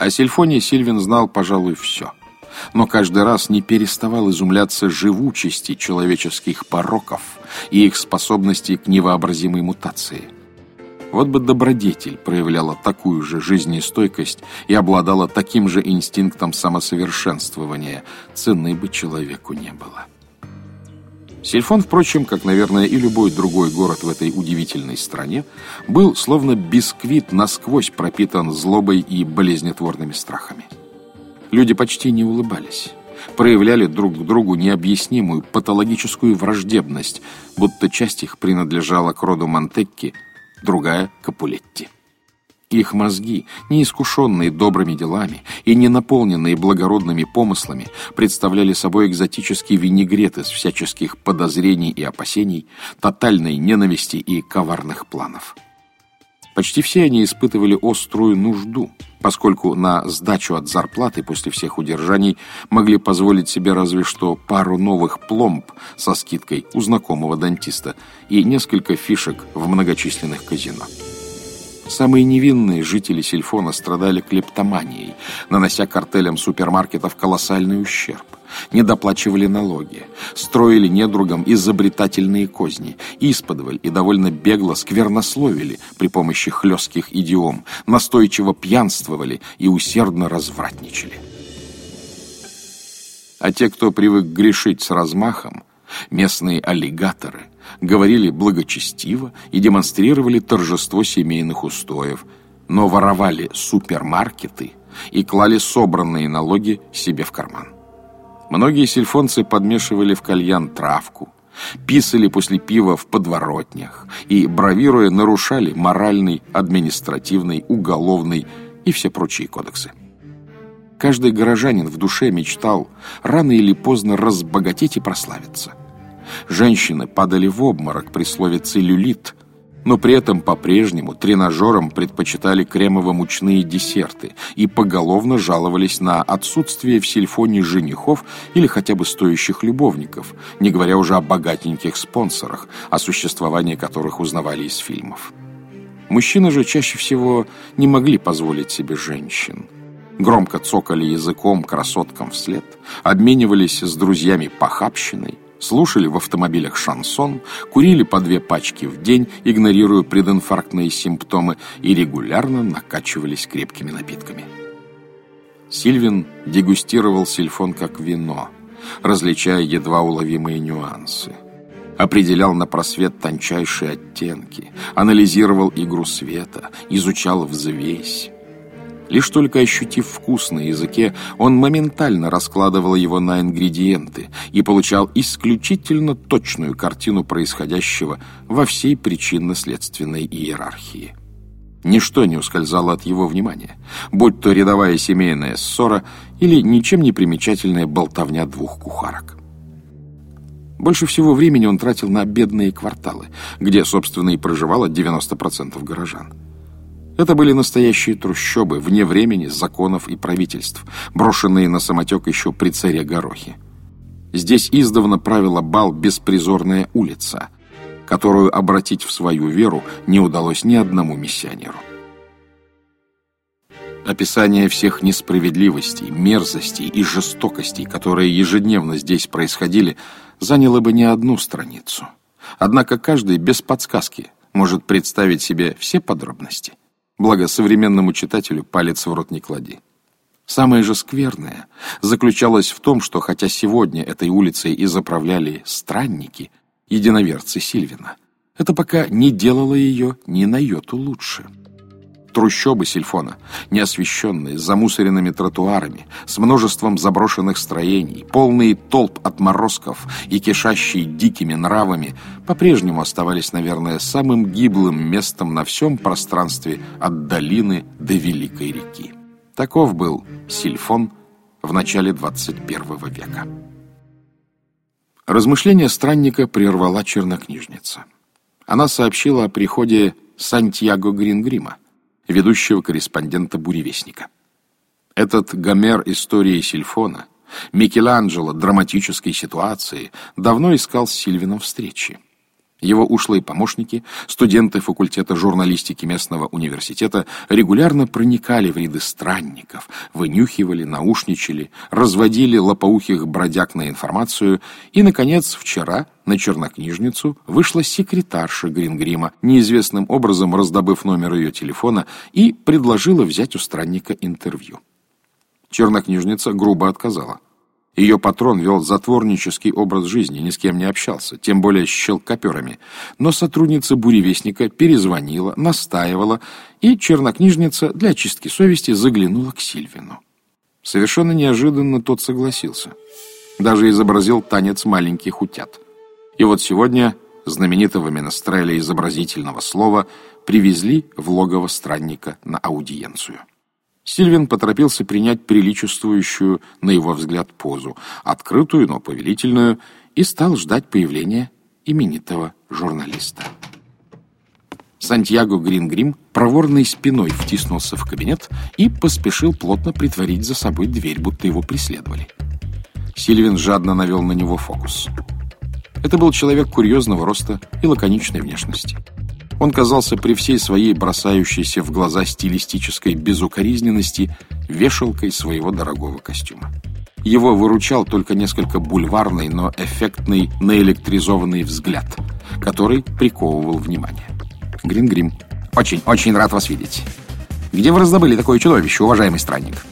О Сильфоне Сильвин знал, пожалуй, все. Но каждый раз не переставал изумляться живучести человеческих пороков и их способности к невообразимой мутации. Вот бы добродетель проявляла такую же жизнестойкость и обладала таким же инстинктом самосовершенствования, ценной бы человеку не было. Сильфон, впрочем, как, наверное, и любой другой город в этой удивительной стране, был словно бисквит насквозь пропитан злобой и болезнетворными страхами. Люди почти не улыбались, проявляли друг к другу необъяснимую патологическую враждебность, будто часть их принадлежала к роду Монтекки, другая — Капулетти. Их мозги, неискушенные добрыми делами и не наполненные благородными помыслами, представляли собой экзотический винегрет из всяческих подозрений и опасений, тотальной ненависти и коварных планов. Почти все они испытывали острую нужду, поскольку на сдачу от зарплаты после всех удержаний могли позволить себе разве что пару новых пломб со скидкой у знакомого дантиста и несколько фишек в многочисленных казино. Самые невинные жители Сильфона страдали клептоманией, нанося картелям супермаркетов колоссальный ущерб. Недоплачивали налоги, строили недругам изобретательные козни, исподволь и довольно бегло сквернословили при помощи хлестких идиом, настойчиво пьянствовали и усердно развратничали. А те, кто привык грешить с размахом, местные аллигаторы, говорили благочестиво и демонстрировали торжество семейных устоев, но воровали супермаркеты и клали собранные налоги себе в карман. Многие сельфонцы подмешивали в кальян травку, писали после пива в подворотнях и, бравируя, нарушали моральный, административный, уголовный и все прочие кодексы. Каждый горожанин в душе мечтал рано или поздно разбогатеть и прославиться. Женщины падали в обморок при слове «целлюлит», но при этом по-прежнему тренажерам предпочитали кремово-мучные десерты и поголовно жаловались на отсутствие в сельфоне женихов или хотя бы стоящих любовников, не говоря уже о богатеньких спонсорах, о существовании которых узнавали из фильмов. Мужчины же чаще всего не могли позволить себе женщин. Громко цокали языком красоткам вслед, обменивались с друзьями похабщиной, слушали в автомобилях шансон, курили по две пачки в день, игнорируя прединфарктные симптомы, и регулярно накачивались крепкими напитками. Сильвин дегустировал сильфон как вино, различая едва уловимые нюансы. Определял на просвет тончайшие оттенки, анализировал игру света, изучал взвесь. Лишь только ощутив вкус на языке, он моментально раскладывал его на ингредиенты и получал исключительно точную картину происходящего во всей причинно-следственной иерархии. Ничто не ускользало от его внимания, будь то рядовая семейная ссора или ничем не примечательная болтовня двух кухарок. Больше всего времени он тратил на бедные кварталы, где, собственно, и проживало 90% горожан. Это были настоящие трущобы, вне времени, законов и правительств, брошенные на самотек еще при царе Горохе. Здесь издавна правила бал беспризорная улица, которую обратить в свою веру не удалось ни одному миссионеру. Описание всех несправедливостей, мерзостей и жестокостей, которые ежедневно здесь происходили, заняло бы не одну страницу. Однако каждый без подсказки может представить себе все подробности. Благо, современному читателю палец в рот не клади. Самое же скверное заключалось в том, что хотя сегодня этой улицей и заправляли странники, единоверцы Сильвина, это пока не делало ее ни на йоту лучше. Трущобы Сильфона, неосвещенные, замусоренными тротуарами, с множеством заброшенных строений, полные толп отморозков и кишащие дикими нравами, по-прежнему оставались, наверное, самым гиблым местом на всем пространстве от долины до Великой реки. Таков был Сильфон в начале 21 века. Размышления странника прервала чернокнижница. Она сообщила о приходе Сантьяго Грингрима, ведущего корреспондента «Буревестника». Этот Гомер истории Сильфона, Микеланджело драматической ситуации, давно искал с Сильвином встречи. Его ушлые помощники, студенты факультета журналистики местного университета, регулярно проникали в ряды странников, вынюхивали, наушничали, разводили лопоухих бродяг на информацию, и, наконец, вчера на чернокнижницу вышла секретарша Грингрима, неизвестным образом раздобыв номер ее телефона, и предложила взять у странника интервью. Чернокнижница грубо отказала. Ее патрон вел затворнический образ жизни, ни с кем не общался, тем более с щелкоперами. Но сотрудница буревестника перезвонила, настаивала, и чернокнижница для очистки совести заглянула к Сильвину. Совершенно неожиданно тот согласился. Даже изобразил танец маленьких утят. И вот сегодня знаменитого Менестреля изобразительного слова привезли в логово странника на аудиенцию. Сильвин поторопился принять приличествующую, на его взгляд, позу, открытую, но повелительную, и стал ждать появления именитого журналиста. Сантьяго Грингрим проворной спиной втиснулся в кабинет и поспешил плотно притворить за собой дверь, будто его преследовали. Сильвин жадно навел на него фокус. Это был человек курьезного роста и лаконичной внешности. Он казался при всей своей бросающейся в глаза стилистической безукоризненности вешалкой своего дорогого костюма. Его выручал только несколько бульварный, но эффектный наэлектризованный взгляд, который приковывал внимание. Грингрим. «Очень, очень рад вас видеть. Где вы раздобыли такое чудовище, уважаемый странник?»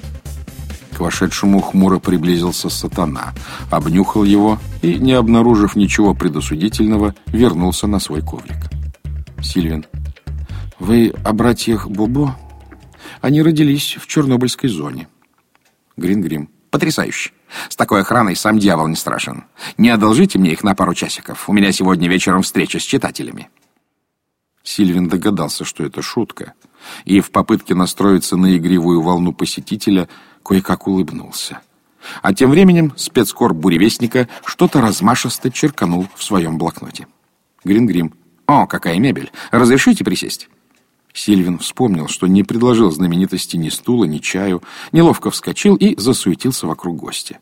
К вошедшему хмуро приблизился сатана, обнюхал его и, не обнаружив ничего предосудительного, вернулся на свой коврик. Сильвин. Вы о братьях Бобо? Они родились в Чернобыльской зоне. Грингрим. Потрясающе. С такой охраной сам дьявол не страшен. Не одолжите мне их на пару часиков. У меня сегодня вечером встреча с читателями. Сильвин догадался, что это шутка, и в попытке настроиться на игривую волну посетителя кое-как улыбнулся. А тем временем спецкор буревестника что-то размашисто черканул в своем блокноте. Грингрим. «О, какая мебель! Разрешите присесть?» Сильвин вспомнил, что не предложил знаменитости ни стула, ни чаю, неловко вскочил и засуетился вокруг гостя.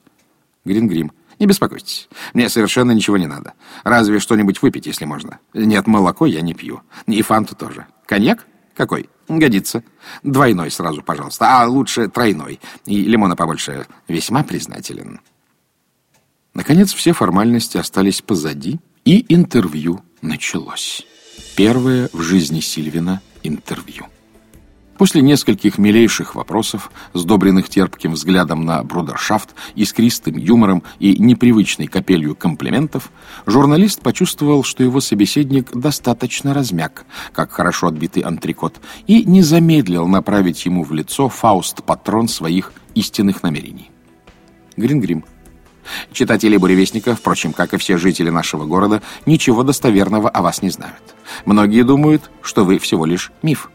Грингрим. «Не беспокойтесь, мне совершенно ничего не надо. Разве что-нибудь выпить, если можно. Нет, молоко я не пью. И фанту тоже. Коньяк? Какой? Годится. Двойной сразу, пожалуйста. А лучше тройной. И лимона побольше. Весьма признателен». Наконец, все формальности остались позади, и интервью началось. Первое в жизни Сильвина интервью. После нескольких милейших вопросов, сдобренных терпким взглядом на брудершафт, искристым юмором и непривычной капелью комплиментов, журналист почувствовал, что его собеседник достаточно размяк, как хорошо отбитый антрикот, и не замедлил направить ему в лицо фауст-патрон своих истинных намерений. Грингрим. Читатели «Буревестника», впрочем, как и все жители нашего города, ничего достоверного о вас не знают. Многие думают, что вы всего лишь миф.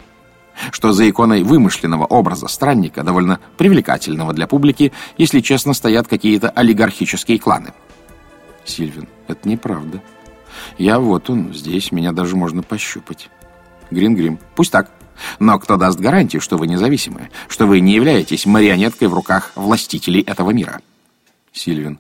Что за иконой вымышленного образа странника, довольно привлекательного для публики, если честно, стоят какие-то олигархические кланы. Сильвин, это неправда. Я вот он, здесь, меня даже можно пощупать. Грингрим, пусть так. Но кто даст гарантию, что вы независимы, что вы не являетесь марионеткой в руках властителей этого мира? Сильвин.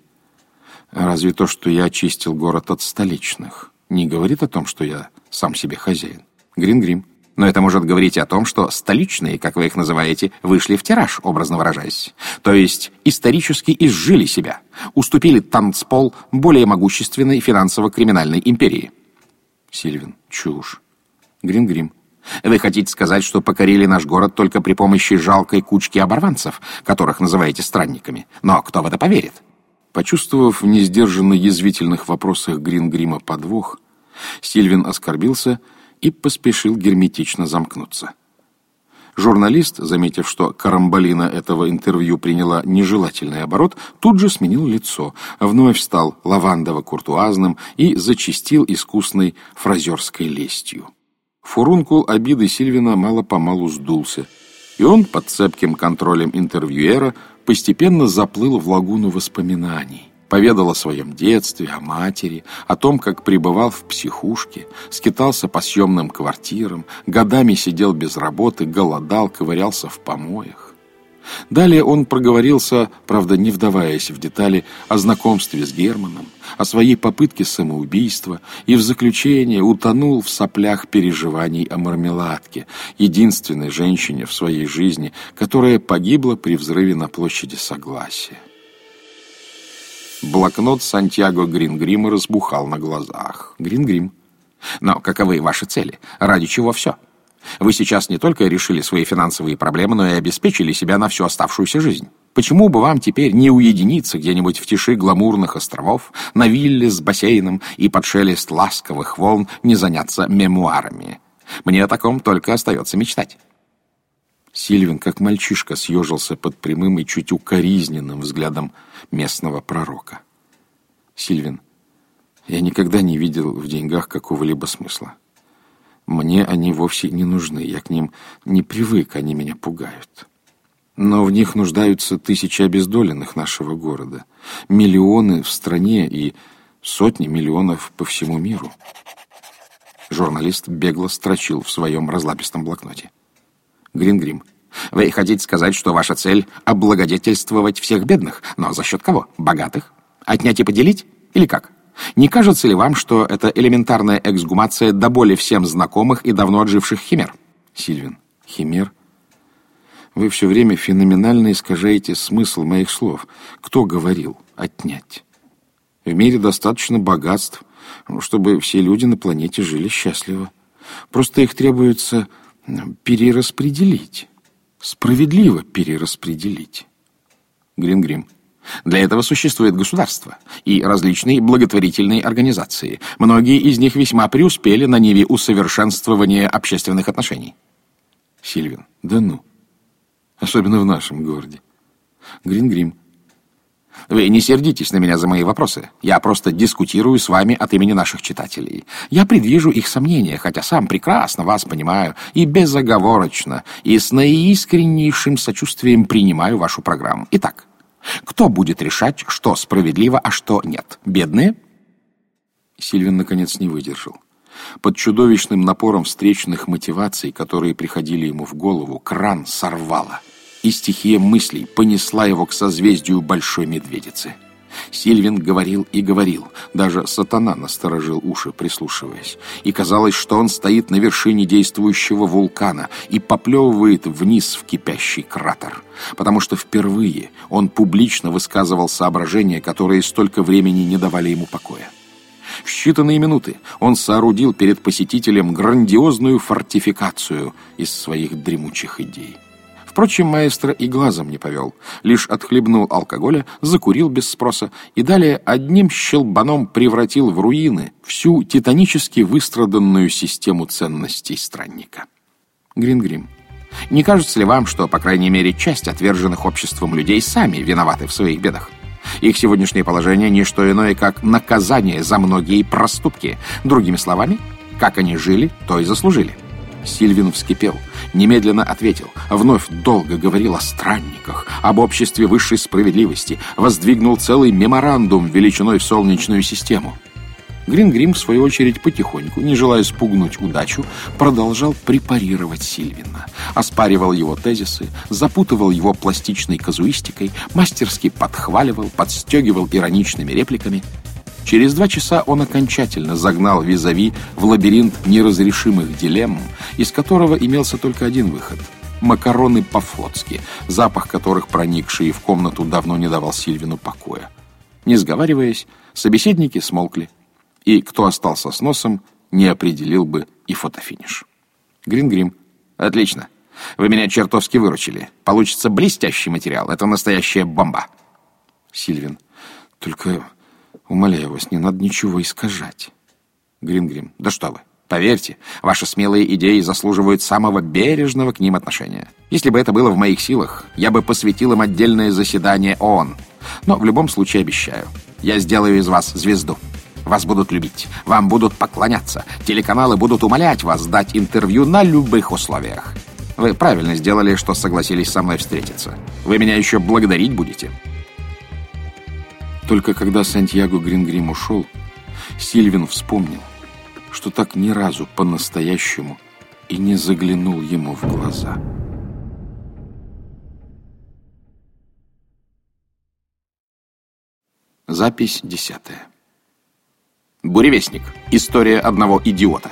Разве то, что я очистил город от столичных, не говорит о том, что я сам себе хозяин? Грингрим. Но это может говорить о том, что столичные, как вы их называете, вышли в тираж, образно выражаясь. То есть исторически изжили себя, уступили танцпол более могущественной финансово-криминальной империи. Сильвин. Чушь. Грингрим. Вы хотите сказать, что покорили наш город только при помощи жалкой кучки оборванцев, которых называете странниками? Но кто в это поверит? Почувствовав в несдержанно язвительных вопросах Грингрима подвох, Сильвин оскорбился и поспешил герметично замкнуться. Журналист, заметив, что карамболина этого интервью приняла нежелательный оборот, тут же сменил лицо, вновь стал лавандово-куртуазным и зачистил искусной фразерской лестью. Фурункул обиды Сильвина мало-помалу сдулся, и он под цепким контролем интервьюера постепенно заплыл в лагуну воспоминаний. Поведал о своем детстве, о матери, о том, как пребывал в психушке, скитался по съемным квартирам, годами сидел без работы, голодал, ковырялся в помоях. Далее он проговорился, правда, не вдаваясь в детали, о знакомстве с Германом, о своей попытке самоубийства и в заключение утонул в соплях переживаний о мармеладке, единственной женщине в своей жизни, которая погибла при взрыве на площади Согласия. Блокнот Сантьяго Грингрима разбухал на глазах. Грингрим. Но каковы ваши цели? Ради чего все? Вы сейчас не только решили свои финансовые проблемы, но и обеспечили себя на всю оставшуюся жизнь. Почему бы вам теперь не уединиться где-нибудь в тиши гламурных островов, на вилле с бассейном и под шелест ласковых волн не заняться мемуарами? Мне о таком только остается мечтать. Сильвин, как мальчишка, съежился под прямым и чуть укоризненным взглядом местного пророка. Сильвин, я никогда не видел в деньгах какого-либо смысла. Мне они вовсе не нужны, я к ним не привык, они меня пугают. Но в них нуждаются тысячи обездоленных нашего города, миллионы в стране и сотни миллионов по всему миру. Журналист бегло строчил в своем разлапистом блокноте. Грингрим. Вы хотите сказать, что ваша цель — облагодетельствовать всех бедных? Но за счет кого? Богатых? Отнять и поделить? Или как? Не кажется ли вам, что это элементарная эксгумация до боли всем знакомых и давно отживших химер? Сильвин. Химер? Вы все время феноменально искажаете смысл моих слов. Кто говорил «отнять»? В мире достаточно богатств, чтобы все люди на планете жили счастливо. Просто их требуется перераспределить. Справедливо перераспределить. Грингрим. Для этого существует государство и различные благотворительные организации. Многие из них весьма преуспели на ниве усовершенствования общественных отношений. Сильвин. Да ну. Особенно в нашем городе. Грингрим. Вы не сердитесь на меня за мои вопросы. Я просто дискутирую с вами от имени наших читателей. Я предвижу их сомнения, хотя сам прекрасно вас понимаю, и безоговорочно, и с наискреннейшим сочувствием принимаю вашу программу. Итак, кто будет решать, что справедливо, а что нет? Бедные? Сильвин, наконец, не выдержал. Под чудовищным напором встречных мотиваций, которые приходили ему в голову, кран сорвало — и стихия мыслей понесла его к созвездию Большой Медведицы. Сильвин говорил и говорил, даже сатана насторожил уши, прислушиваясь, и казалось, что он стоит на вершине действующего вулкана и поплевывает вниз в кипящий кратер, потому что впервые он публично высказывал соображения, которые столько времени не давали ему покоя. В считанные минуты он соорудил перед посетителем грандиозную фортификацию из своих дремучих идей. Впрочем, маэстро и глазом не повел, лишь отхлебнул алкоголя, закурил без спроса и далее одним щелбаном превратил в руины всю титанически выстраданную систему ценностей странника. Грингрим. Не кажется ли вам, что, по крайней мере, часть отверженных обществом людей сами виноваты в своих бедах? Их сегодняшнее положение – не что иное, как наказание за многие проступки. Другими словами, как они жили, то и заслужили. Сильвин вскипел, немедленно ответил, вновь долго говорил о странниках, об обществе высшей справедливости, воздвигнул целый меморандум величиной в Солнечную систему. Грингрим, в свою очередь, потихоньку, не желая спугнуть удачу, продолжал препарировать Сильвина. Оспаривал его тезисы, запутывал его пластичной казуистикой, мастерски подхваливал, подстегивал ироничными репликами – Через два часа он окончательно загнал визави в лабиринт неразрешимых дилемм, из которого имелся только один выход — макароны по-флотски, запах которых, проникший в комнату, давно не давал Сильвину покоя. Не сговариваясь, собеседники смолкли, и кто остался с носом, не определил бы и фотофиниш. Грингрим. Отлично. Вы меня чертовски выручили. Получится блестящий материал. Это настоящая бомба. Сильвин. Только Умоляю вас, не надо ничего искажать. Грингрим. Да что вы. Поверьте, ваши смелые идеи заслуживают самого бережного к ним отношения. Если бы это было в моих силах, я бы посвятил им отдельное заседание ООН. Но в любом случае обещаю, я сделаю из вас звезду. Вас будут любить, вам будут поклоняться, телеканалы будут умолять вас дать интервью на любых условиях. Вы правильно сделали, что согласились со мной встретиться. Вы меня еще благодарить будете. Только когда Сантьяго Грингрим ушел, Сильвин вспомнил, что так ни разу по-настоящему и не заглянул ему в глаза. Запись десятая. «Буревестник. История одного идиота».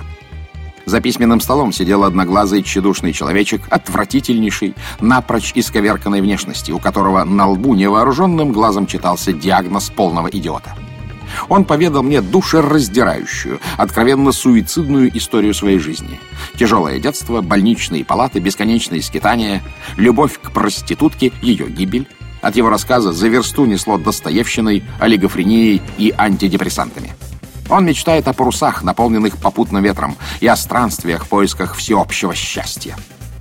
За письменным столом сидел одноглазый тщедушный человечек, отвратительнейший, напрочь исковерканной внешности, у которого на лбу невооруженным глазом читался диагноз полного идиота. Он поведал мне душераздирающую, откровенно суицидную историю своей жизни. Тяжелое детство, больничные палаты, бесконечные скитания, любовь к проститутке, ее гибель. От его рассказа за версту несло достоевщиной, олигофренией и антидепрессантами. Он мечтает о парусах, наполненных попутным ветром, и о странствиях в поисках всеобщего счастья.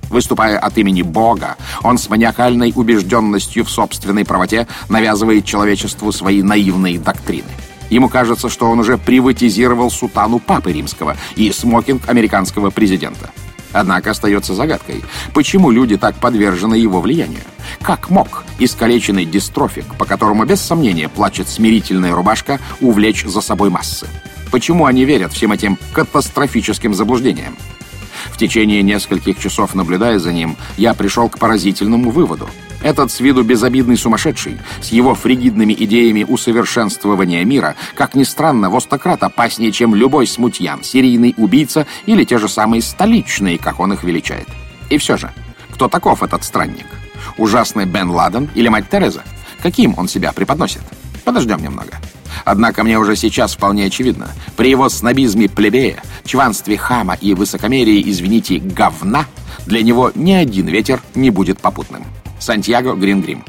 Выступая от имени Бога, он с маниакальной убежденностью в собственной правоте навязывает человечеству свои наивные доктрины. Ему кажется, что он уже приватизировал сутану Папы Римского и смокинг американского президента. Однако остается загадкой, почему люди так подвержены его влиянию. Как мог искалеченный дистрофик, по которому без сомнения плачет смирительная рубашка, увлечь за собой массы? Почему они верят всем этим катастрофическим заблуждениям? В течение нескольких часов наблюдая за ним, я пришел к поразительному выводу. Этот с виду безобидный сумасшедший, с его фригидными идеями усовершенствования мира, как ни странно, в стократ опаснее, чем любой смутьян, серийный убийца или те же самые столичные, как он их величает. И все же, кто таков этот странник? Ужасный Бен Ладен или мать Тереза? Каким он себя преподносит? Подождем немного. Однако мне уже сейчас вполне очевидно, при его снобизме плебея, чванстве хама и высокомерии, извините, говна, для него ни один ветер не будет попутным. Сантьяго Грингрим.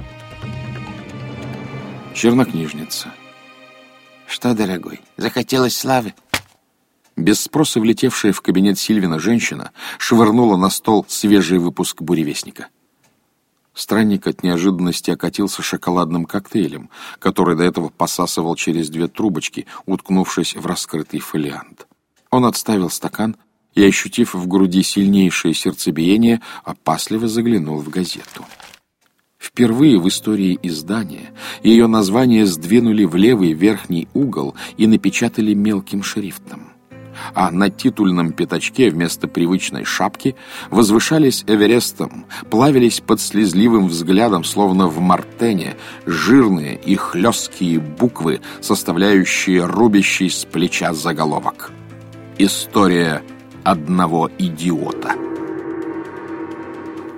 Чернокнижница. Что, дорогой, захотелось славы? Без спроса влетевшая в кабинет Сильвина женщина швырнула на стол свежий выпуск «Буревестника». Странник от неожиданности окатился шоколадным коктейлем, который до этого посасывал через две трубочки, уткнувшись в раскрытый фолиант. Он отставил стакан и, ощутив в груди сильнейшее сердцебиение, опасливо заглянул в газету. Впервые в истории издания ее название сдвинули в левый верхний угол и напечатали мелким шрифтом. А на титульном пятачке вместо привычной шапки возвышались Эверестом, плавились под слезливым взглядом, словно в мартене, жирные и хлесткие буквы, составляющие рубящий с плеча заголовок. История одного идиота.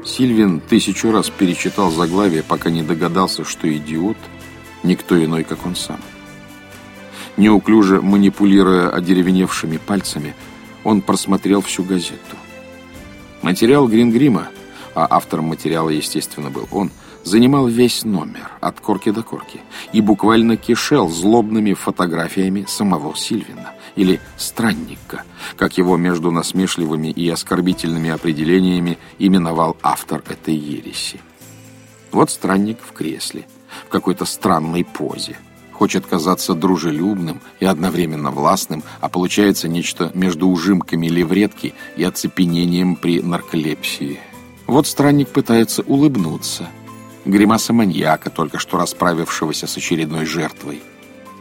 Сильвин тысячу раз перечитал заглавие, пока не догадался, что идиот — никто иной, как он сам. Неуклюже манипулируя одеревеневшими пальцами, он просмотрел всю газету. Материал Грингрима, а автором материала, естественно, был он, занимал весь номер, от корки до корки, и буквально кишел злобными фотографиями самого Сильвина — или «странника», как его между насмешливыми и оскорбительными определениями именовал автор этой ереси. Вот странник в кресле, в какой-то странной позе. Хочет казаться дружелюбным и одновременно властным, а получается нечто между ужимками левретки и оцепенением при нарколепсии. Вот странник пытается улыбнуться. Гримаса маньяка, только что расправившегося с очередной жертвой.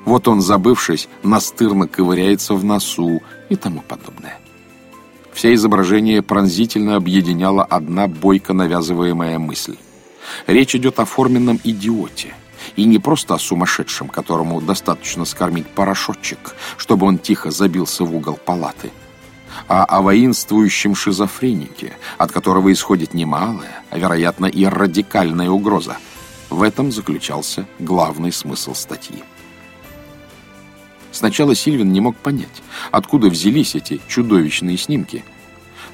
Вот он, забывшись, настырно ковыряется в носу и тому подобное. Все изображение пронзительно объединяла одна бойко навязываемая мысль. Речь идет о форменном идиоте. И не просто о сумасшедшем, которому достаточно скормить порошочек, чтобы он тихо забился в угол палаты, а о воинствующем шизофренике, от которого исходит немалая, а, вероятно, и радикальная угроза. В этом заключался главный смысл статьи. Сначала Сильвин не мог понять, откуда взялись эти чудовищные снимки.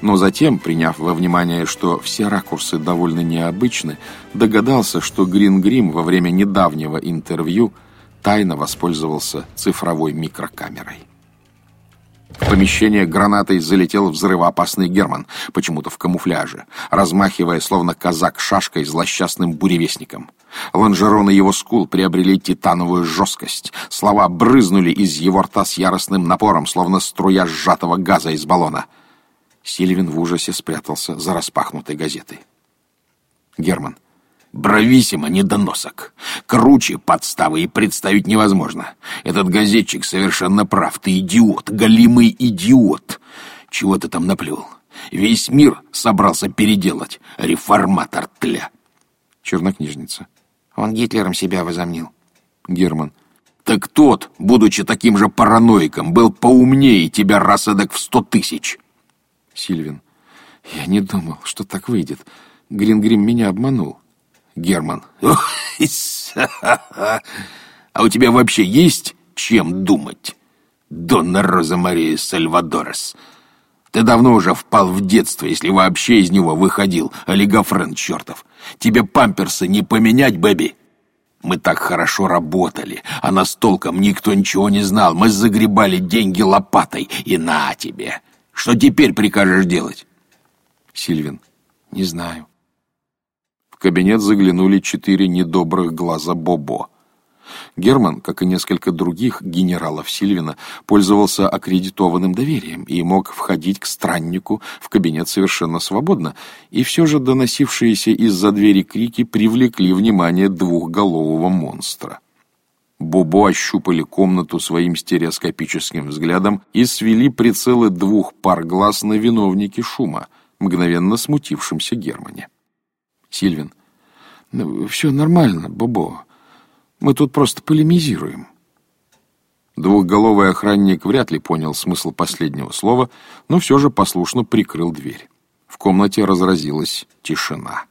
Но затем, приняв во внимание, что все ракурсы довольно необычны, догадался, что Грин Грим во время недавнего интервью тайно воспользовался цифровой микрокамерой. В помещение гранатой залетел взрывоопасный Герман, почему-то в камуфляже, размахивая, словно казак, шашкой злосчастным буревестником. Лонжероны его скул приобрели титановую жесткость. Слова брызнули из его рта с яростным напором, словно струя сжатого газа из баллона. Сильвин в ужасе спрятался за распахнутой газетой. Герман. Брависсимо, недоносок. Круче подставы и представить невозможно. Этот газетчик совершенно прав. Ты идиот, голимый идиот. Чего ты там наплел? Весь мир собрался переделать. Реформатор тля. Чернокнижница. Он Гитлером себя возомнил. Герман. Так тот, будучи таким же параноиком, был поумнее тебя раз эдак в сто тысяч. Сильвин. Я не думал, что так выйдет. Грингрим меня обманул. Герман. А у тебя вообще есть чем думать? Донна Роза Мария Сальвадорес. Ты давно уже впал в детство, если вообще из него выходил, олигофрен чертов. Тебе памперсы не поменять, Бэби? Мы так хорошо работали, а нас толком никто ничего не знал. Мы загребали деньги лопатой, и на тебе. Что теперь прикажешь делать? Сильвин. Не знаю. Кабинет заглянули четыре недобрых глаза Бобо. Герман, как и несколько других генералов Сильвина, пользовался аккредитованным доверием и мог входить к страннику в кабинет совершенно свободно, и все же доносившиеся из-за двери крики привлекли внимание двухголового монстра. Бобо ощупали комнату своим стереоскопическим взглядом и свели прицелы двух пар глаз на виновнике шума, мгновенно смутившемся Германе. Сильвин. «Ну, «Все нормально, Бобо. Мы тут просто полемизируем». Двухголовый охранник вряд ли понял смысл последнего слова, но все же послушно прикрыл дверь. В комнате разразилась тишина.